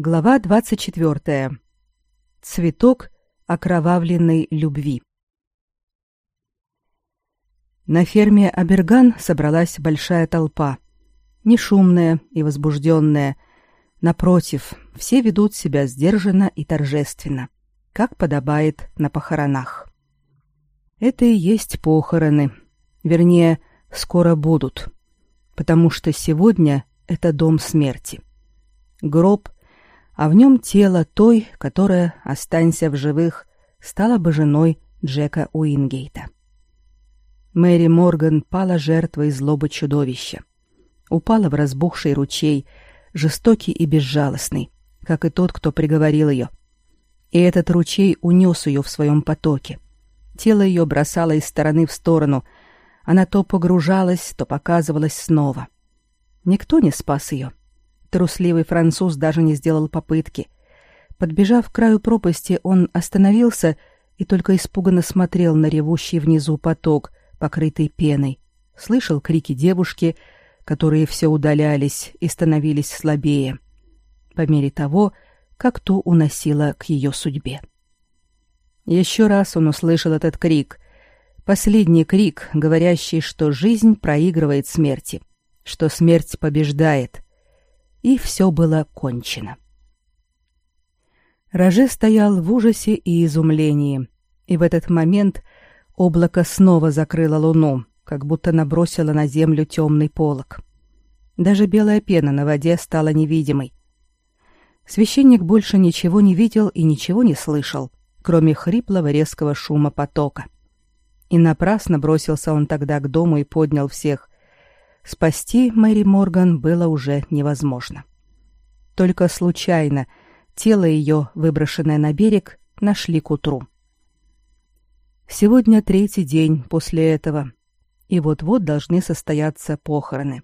Глава 24. Цветок окровавленной любви. На ферме Аберган собралась большая толпа. Не шумная и возбужденная. Напротив, все ведут себя сдержанно и торжественно, как подобает на похоронах. Это и есть похороны. Вернее, скоро будут. Потому что сегодня это дом смерти. Гроб — а в нем тело той, которая, останься в живых, стала бы женой Джека Уингейта. Мэри Морган пала жертвой злобы чудовища. Упала в разбухший ручей, жестокий и безжалостный, как и тот, кто приговорил ее. И этот ручей унес ее в своем потоке. Тело ее бросало из стороны в сторону. Она то погружалась, то показывалась снова. Никто не спас ее. Трусливый француз даже не сделал попытки. Подбежав к краю пропасти, он остановился и только испуганно смотрел на ревущий внизу поток, покрытый пеной. Слышал крики девушки, которые все удалялись и становились слабее, по мере того, как ту уносила к ее судьбе. Еще раз он услышал этот крик. Последний крик, говорящий, что жизнь проигрывает смерти, что смерть побеждает — и все было кончено. Роже стоял в ужасе и изумлении, и в этот момент облако снова закрыло луну, как будто набросило на землю темный полог. Даже белая пена на воде стала невидимой. Священник больше ничего не видел и ничего не слышал, кроме хриплого резкого шума потока. И напрасно бросился он тогда к дому и поднял всех, Спасти Мэри Морган было уже невозможно. Только случайно тело ее, выброшенное на берег, нашли к утру. Сегодня третий день после этого, и вот-вот должны состояться похороны.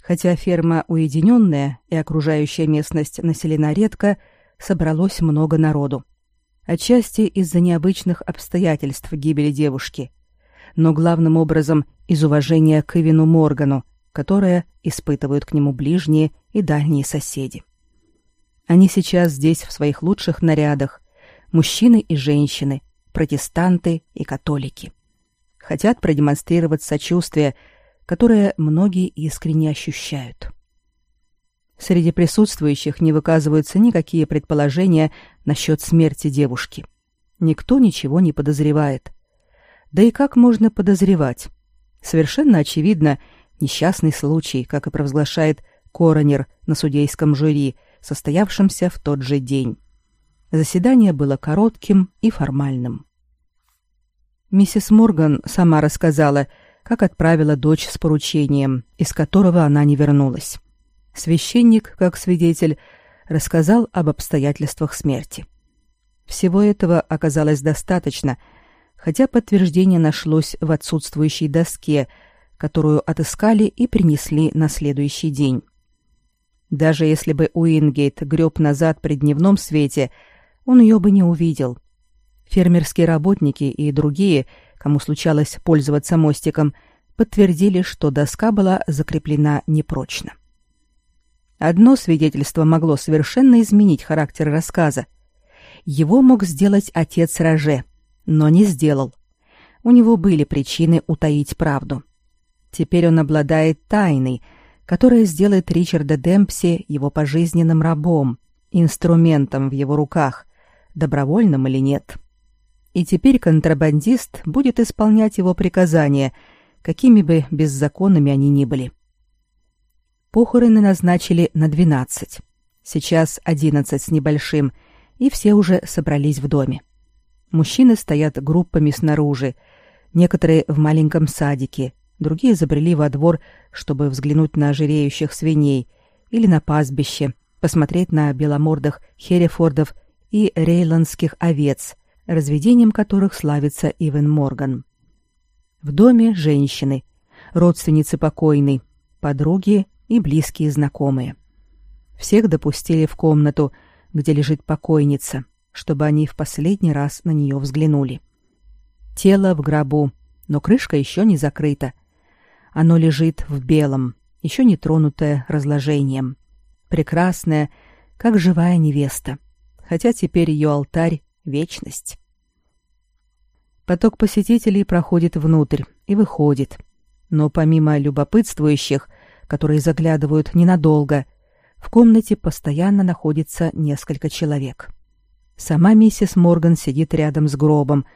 Хотя ферма уединенная и окружающая местность населена редко, собралось много народу. Отчасти из-за необычных обстоятельств гибели девушки, но главным образом из уважения к Ивину Моргану, которое испытывают к нему ближние и дальние соседи. Они сейчас здесь в своих лучших нарядах, мужчины и женщины, протестанты и католики. Хотят продемонстрировать сочувствие, которое многие искренне ощущают. Среди присутствующих не выказываются никакие предположения насчет смерти девушки. Никто ничего не подозревает. Да и как можно подозревать? Совершенно очевидно, несчастный случай, как и провозглашает коронер на судейском жюри, состоявшемся в тот же день. Заседание было коротким и формальным. Миссис Морган сама рассказала, как отправила дочь с поручением, из которого она не вернулась. Священник, как свидетель, рассказал об обстоятельствах смерти. Всего этого оказалось достаточно – хотя подтверждение нашлось в отсутствующей доске, которую отыскали и принесли на следующий день. Даже если бы Уингейт греб назад при дневном свете, он ее бы не увидел. Фермерские работники и другие, кому случалось пользоваться мостиком, подтвердили, что доска была закреплена непрочно. Одно свидетельство могло совершенно изменить характер рассказа. Его мог сделать отец Роже — но не сделал. У него были причины утаить правду. Теперь он обладает тайной, которая сделает Ричарда Демпси его пожизненным рабом, инструментом в его руках, добровольным или нет. И теперь контрабандист будет исполнять его приказания, какими бы беззаконными они ни были. Похороны назначили на двенадцать. Сейчас одиннадцать с небольшим, и все уже собрались в доме. Мужчины стоят группами снаружи, некоторые в маленьком садике, другие забрели во двор, чтобы взглянуть на ожиреющих свиней или на пастбище, посмотреть на беломордых херефордов и рейландских овец, разведением которых славится Ивен Морган. В доме женщины, родственницы покойной, подруги и близкие знакомые. Всех допустили в комнату, где лежит покойница — чтобы они в последний раз на нее взглянули. Тело в гробу, но крышка еще не закрыта. Оно лежит в белом, еще не тронутое разложением. Прекрасное, как живая невеста, хотя теперь ее алтарь — вечность. Поток посетителей проходит внутрь и выходит, но помимо любопытствующих, которые заглядывают ненадолго, в комнате постоянно находится несколько человек. Сама миссис Морган сидит рядом с гробом,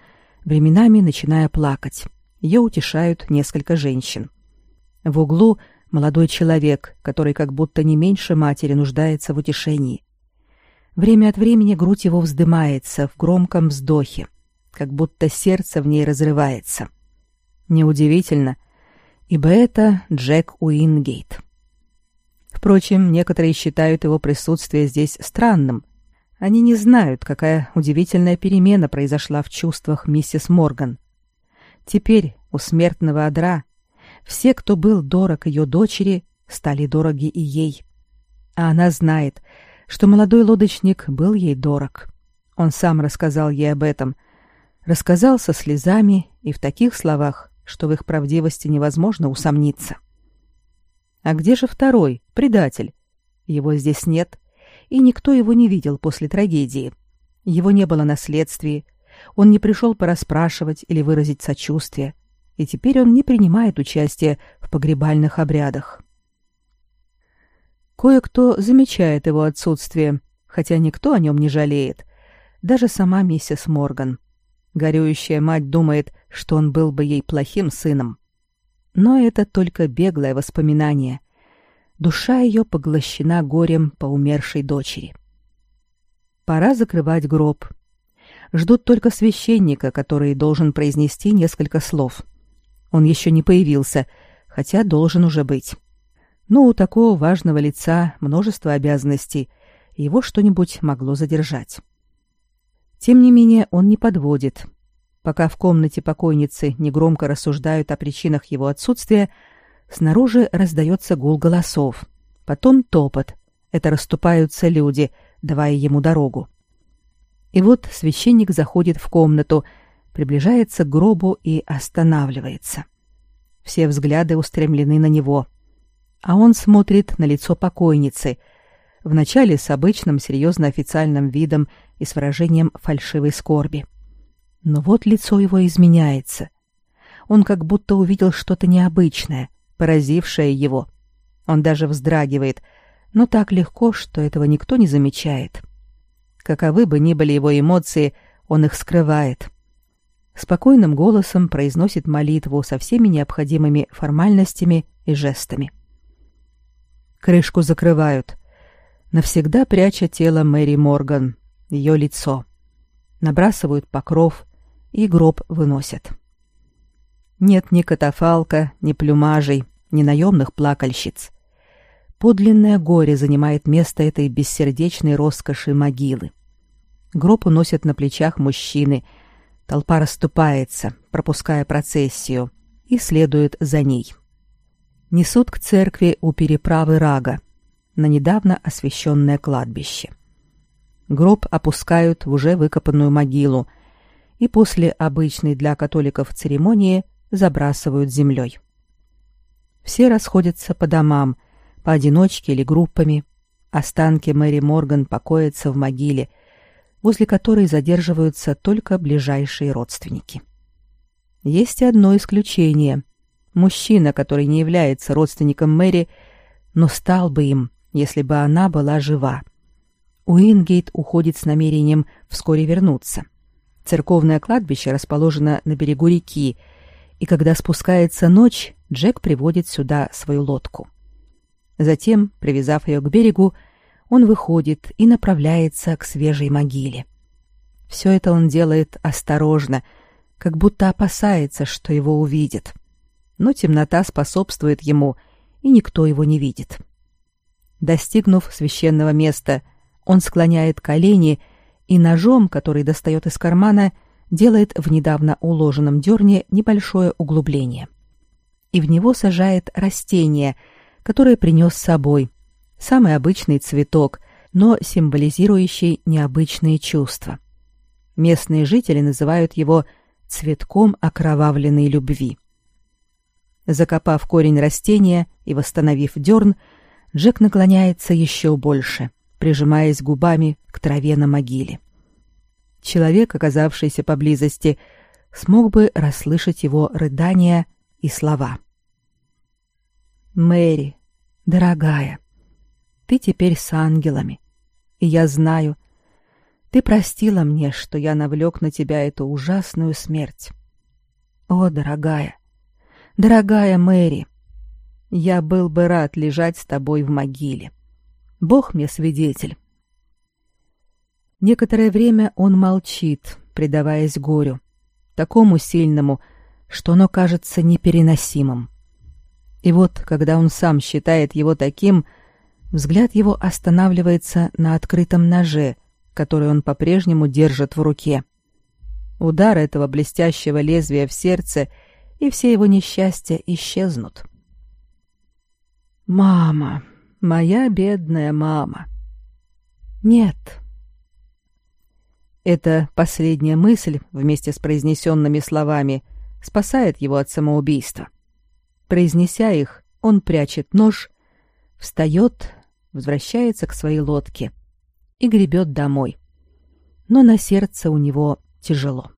временами начиная плакать. Ее утешают несколько женщин. В углу молодой человек, который как будто не меньше матери нуждается в утешении. Время от времени грудь его вздымается в громком вздохе, как будто сердце в ней разрывается. Неудивительно, ибо это Джек Уингейт. Впрочем, некоторые считают его присутствие здесь странным. Они не знают, какая удивительная перемена произошла в чувствах миссис Морган. Теперь у смертного одра все, кто был дорог ее дочери, стали дороги и ей. А она знает, что молодой лодочник был ей дорог. Он сам рассказал ей об этом. Рассказал со слезами и в таких словах, что в их правдивости невозможно усомниться. А где же второй, предатель? Его здесь нет, и никто его не видел после трагедии. Его не было на следствии, он не пришел порасспрашивать или выразить сочувствие и теперь он не принимает участия в погребальных обрядах. Кое-кто замечает его отсутствие, хотя никто о нем не жалеет, даже сама миссис Морган. Горюющая мать думает, что он был бы ей плохим сыном. Но это только беглое воспоминание. Душа ее поглощена горем по умершей дочери. Пора закрывать гроб. Ждут только священника, который должен произнести несколько слов. Он еще не появился, хотя должен уже быть. Но у такого важного лица множество обязанностей, его что-нибудь могло задержать. Тем не менее, он не подводит. Пока в комнате покойницы негромко рассуждают о причинах его отсутствия, снаружи раздается гул голосов, потом топот. Это расступаются люди, давая ему дорогу. И вот священник заходит в комнату, приближается к гробу и останавливается. Все взгляды устремлены на него. А он смотрит на лицо покойницы, вначале с обычным серьезно официальным видом и с выражением фальшивой скорби. Но вот лицо его изменяется. Он как будто увидел что-то необычное, поразившее его. Он даже вздрагивает, но так легко, что этого никто не замечает. Каковы бы ни были его эмоции, он их скрывает спокойным голосом произносит молитву со всеми необходимыми формальностями и жестами. Крышку закрывают, навсегда пряча тело Мэри Морган, ее лицо. Набрасывают покров и гроб выносят. Нет ни катафалка, ни плюмажей, ни наемных плакальщиц. Подлинное горе занимает место этой бессердечной роскоши могилы. Гроб уносят на плечах мужчины — Толпа расступается, пропуская процессию, и следует за ней. Несут к церкви у переправы Рага, на недавно освященное кладбище. Гроб опускают в уже выкопанную могилу и после обычной для католиков церемонии забрасывают землей. Все расходятся по домам, поодиночке или группами. Останки Мэри Морган покоятся в могиле – возле которой задерживаются только ближайшие родственники. Есть одно исключение. Мужчина, который не является родственником Мэри, но стал бы им, если бы она была жива. Уингейт уходит с намерением вскоре вернуться. Церковное кладбище расположено на берегу реки, и когда спускается ночь, Джек приводит сюда свою лодку. Затем, привязав ее к берегу, он выходит и направляется к свежей могиле. Все это он делает осторожно, как будто опасается, что его увидят. Но темнота способствует ему, и никто его не видит. Достигнув священного места, он склоняет колени и ножом, который достает из кармана, делает в недавно уложенном дерне небольшое углубление. И в него сажает растение, которое принес с собой, самый обычный цветок, но символизирующий необычные чувства. Местные жители называют его цветком окровавленной любви. Закопав корень растения и восстановив дерн, Джек наклоняется еще больше, прижимаясь губами к траве на могиле. Человек, оказавшийся поблизости, смог бы расслышать его рыдания и слова. «Мэри, дорогая, ты теперь с ангелами, и я знаю, ты простила мне, что я навлек на тебя эту ужасную смерть. О, дорогая, дорогая Мэри, я был бы рад лежать с тобой в могиле. Бог мне свидетель. Некоторое время он молчит, предаваясь горю, такому сильному, что оно кажется непереносимым. И вот, когда он сам считает его таким, взгляд его останавливается на открытом ноже, который он по-прежнему держит в руке. Удар этого блестящего лезвия в сердце, и все его несчастья исчезнут. Мама, моя бедная мама. Нет. Эта последняя мысль вместе с произнесенными словами спасает его от самоубийства. Произнеся их, он прячет нож, встает, возвращается к своей лодке и гребет домой. Но на сердце у него тяжело.